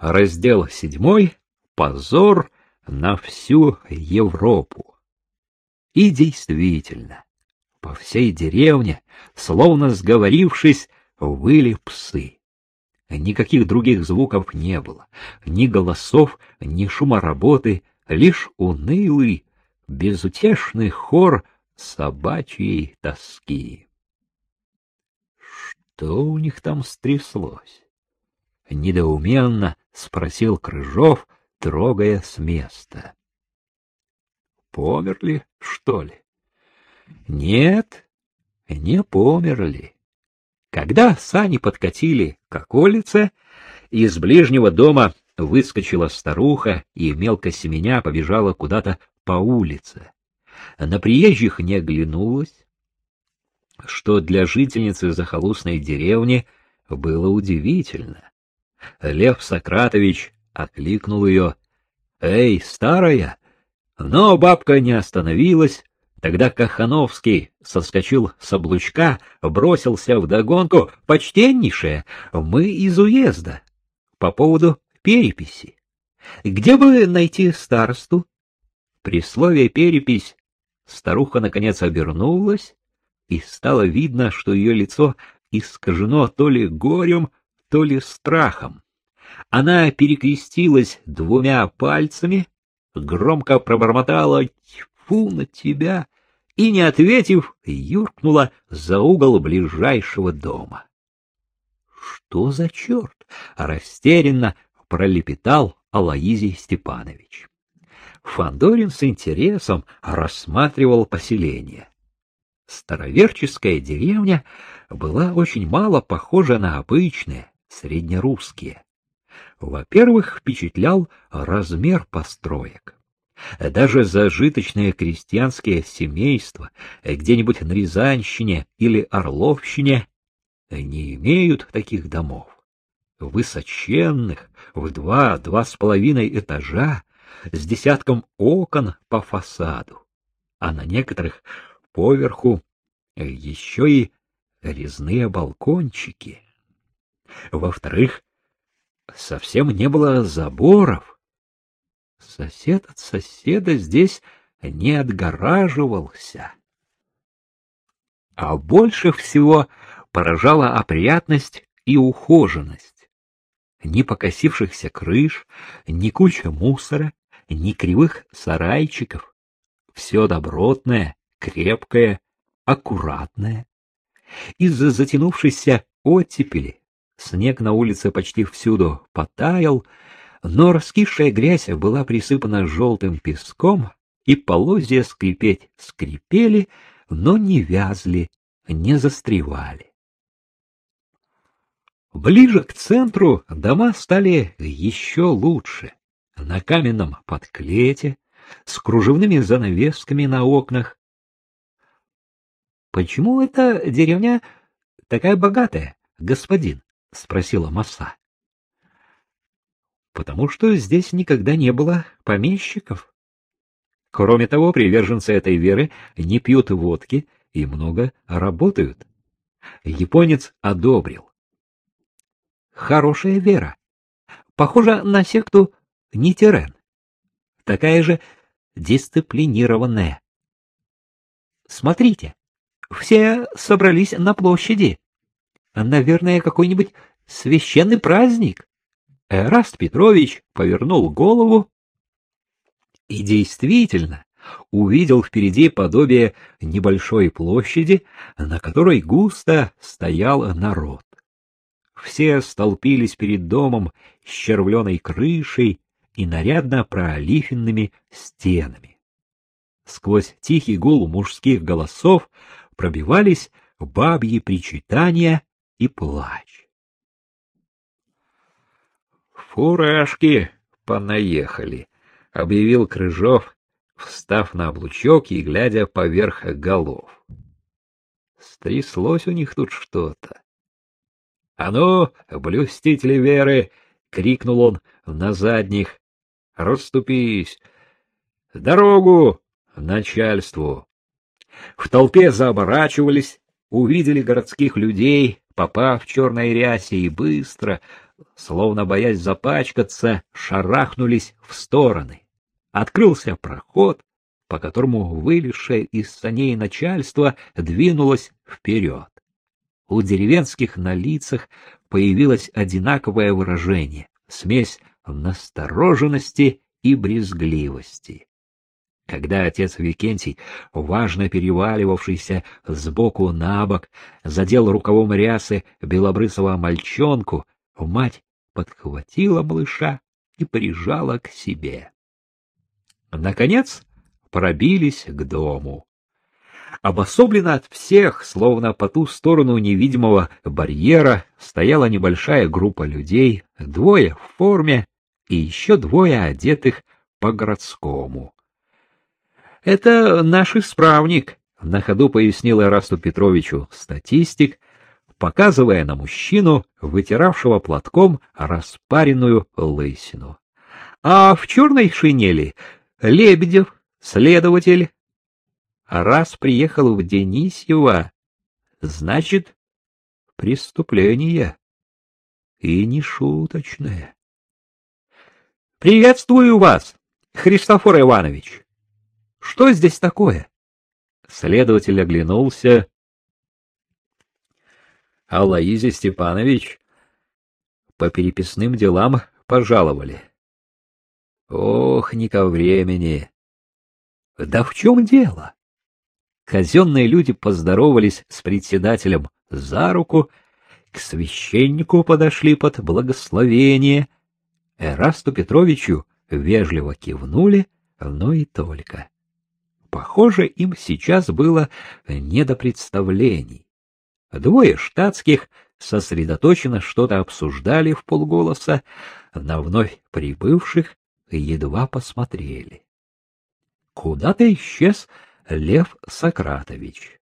Раздел седьмой. Позор на всю Европу. И действительно, по всей деревне, словно сговорившись, выли псы. Никаких других звуков не было, ни голосов, ни шума работы, лишь унылый, безутешный хор собачьей тоски. Что у них там стряслось? Недоуменно спросил Крыжов, трогая с места. Померли, что ли? Нет, не померли. Когда сани подкатили к околице, из ближнего дома выскочила старуха и мелко семеня побежала куда-то по улице. На приезжих не оглянулась, что для жительницы захолустной деревни было удивительно. Лев Сократович окликнул ее. — Эй, старая! Но бабка не остановилась. Тогда Кахановский соскочил с облучка, бросился вдогонку. — Почтеннейшая, мы из уезда. По поводу переписи. Где бы найти старосту? При слове «перепись» старуха наконец обернулась, и стало видно, что ее лицо искажено то ли горем, то ли страхом. Она перекрестилась двумя пальцами, громко пробормотала «Тьфу на тебя!» и, не ответив, юркнула за угол ближайшего дома. «Что за черт?» — растерянно пролепетал Алаизий Степанович. Фандорин с интересом рассматривал поселение. Староверческая деревня была очень мало похожа на обычные, среднерусские. Во-первых, впечатлял размер построек. Даже зажиточные крестьянские семейства где-нибудь на Рязанщине или Орловщине не имеют таких домов. Высоченных, в два-два с половиной этажа, с десятком окон по фасаду, а на некоторых поверху еще и резные балкончики. Во-вторых, совсем не было заборов. Сосед от соседа здесь не отгораживался. А больше всего поражала опрятность и ухоженность. Ни покосившихся крыш, ни куча мусора, ни кривых сарайчиков. Все добротное, крепкое, аккуратное. Из-за затянувшейся оттепели снег на улице почти всюду потаял, но раскисшая грязь была присыпана желтым песком, и полозья скрипеть скрипели, но не вязли, не застревали. Ближе к центру дома стали еще лучше на каменном подклете, с кружевными занавесками на окнах. — Почему эта деревня такая богатая, господин? — спросила Маса. — Потому что здесь никогда не было помещиков. Кроме того, приверженцы этой веры не пьют водки и много работают. Японец одобрил. Хорошая вера. Похожа на секту Нитерен. Такая же дисциплинированная. Смотрите, все собрались на площади. Наверное, какой-нибудь священный праздник. Эраст Петрович повернул голову и действительно увидел впереди подобие небольшой площади, на которой густо стоял народ. Все столпились перед домом с червленой крышей, и нарядно проолифенными стенами. Сквозь тихий гул мужских голосов пробивались бабьи причитания и плач. «Фуражки понаехали», — объявил Крыжов, встав на облучок и глядя поверх голов. Стряслось у них тут что-то. — А ну, блюстители веры! — крикнул он на задних, Расступись! Дорогу начальству! В толпе заоборачивались, увидели городских людей, попав в черной рясе, и быстро, словно боясь запачкаться, шарахнулись в стороны. Открылся проход, по которому вылезшее из саней начальство двинулось вперед. У деревенских на лицах появилось одинаковое выражение — смесь настороженности и брезгливости. Когда отец Викентий, важно переваливавшийся сбоку на бок, задел рукавом рясы белобрысого мальчонку, мать подхватила малыша и прижала к себе. Наконец пробились к дому. Обособленно от всех, словно по ту сторону невидимого барьера, стояла небольшая группа людей, двое в форме и еще двое одетых по-городскому. — Это наш исправник, — на ходу пояснил Эрасту Петровичу статистик, показывая на мужчину, вытиравшего платком распаренную лысину. — А в черной шинели Лебедев, следователь. Раз приехал в Денисьево, значит, преступление. И не шуточное. — Приветствую вас, Христофор Иванович. Что здесь такое? Следователь оглянулся. Аллаизе Степанович по переписным делам пожаловали. Ох, не ко времени. Да в чем дело? Казенные люди поздоровались с председателем за руку, к священнику подошли под благословение. Эрасту Петровичу вежливо кивнули, но и только. Похоже, им сейчас было не до представлений. Двое штатских сосредоточенно что-то обсуждали в полголоса, на вновь прибывших едва посмотрели. Куда-то исчез Лев Сократович.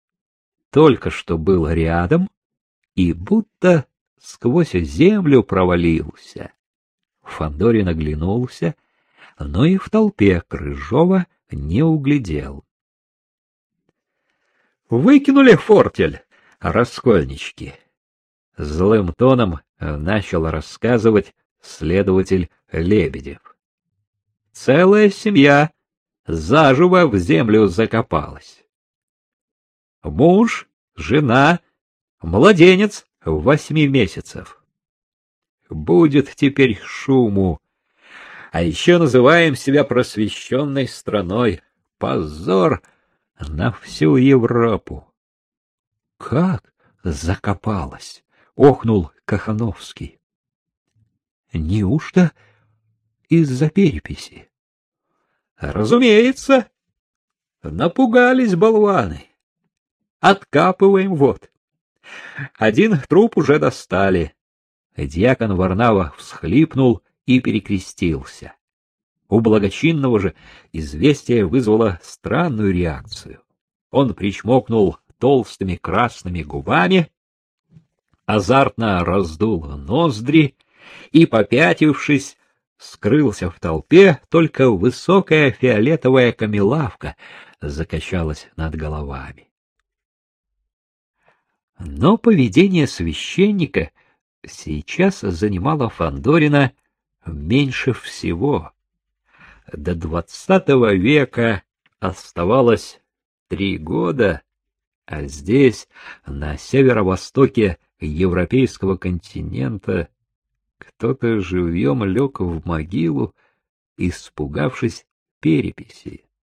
Только что был рядом и будто сквозь землю провалился. Фандорин оглянулся, но и в толпе Крыжова не углядел. Выкинули фортель, раскольнички. Злым тоном начал рассказывать следователь Лебедев. Целая семья заживо в землю закопалась. Муж, жена, младенец восьми месяцев. Будет теперь шуму а еще называем себя просвещенной страной. Позор на всю Европу. — Как закопалась? — охнул Кахановский. — Неужто из-за переписи? — Разумеется. Напугались болваны. Откапываем вот. Один труп уже достали. Дьякон Варнава всхлипнул и перекрестился. У благочинного же известие вызвало странную реакцию. Он причмокнул толстыми красными губами, азартно раздул ноздри и, попятившись, скрылся в толпе, только высокая фиолетовая камелавка закачалась над головами. Но поведение священника сейчас занимало Фандорина меньше всего. До двадцатого века оставалось три года, а здесь, на северо-востоке европейского континента, кто-то живьем лег в могилу, испугавшись переписи.